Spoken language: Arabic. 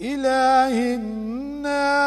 إله الناس.